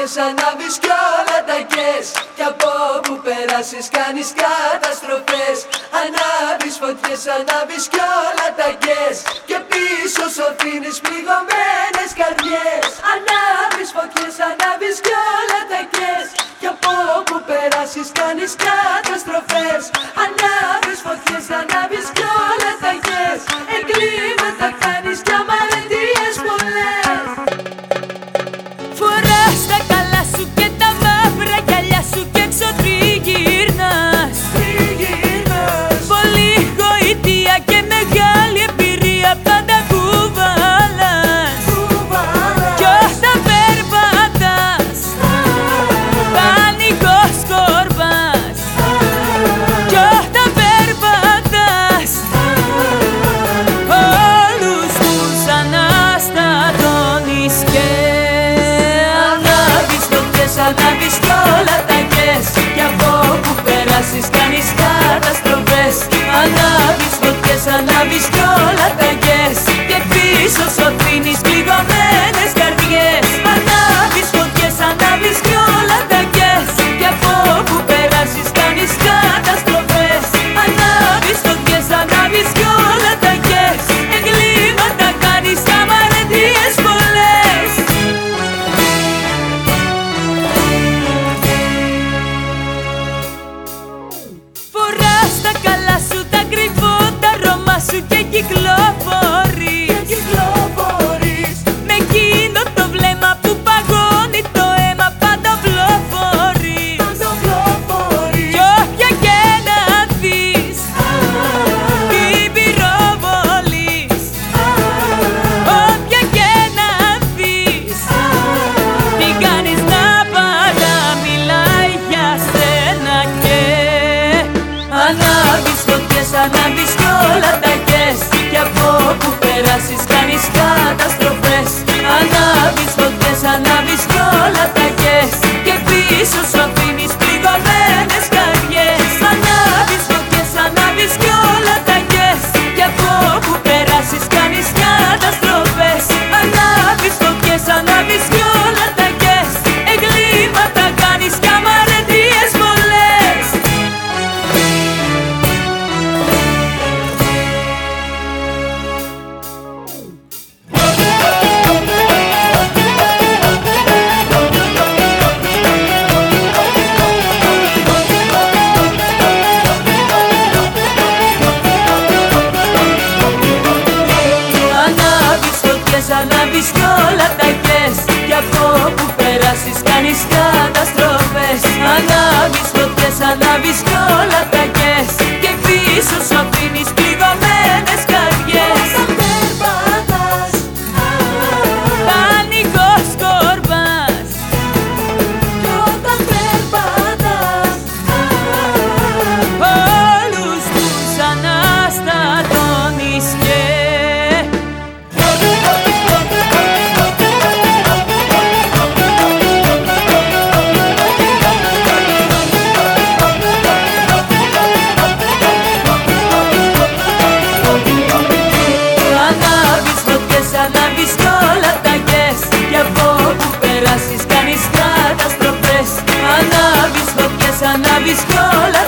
μάχες ανάβεις κι όλα τα κες Κι από που περάσεις κάνεις καταστροφές. Ανάβεις φωτιές, ανάβεις κι όλα τα κες Και πίσω σωθήνεις πληγωμένες καρδιές. Ανάβεις σου και κυκλοφορώ ανάβεις κιόλα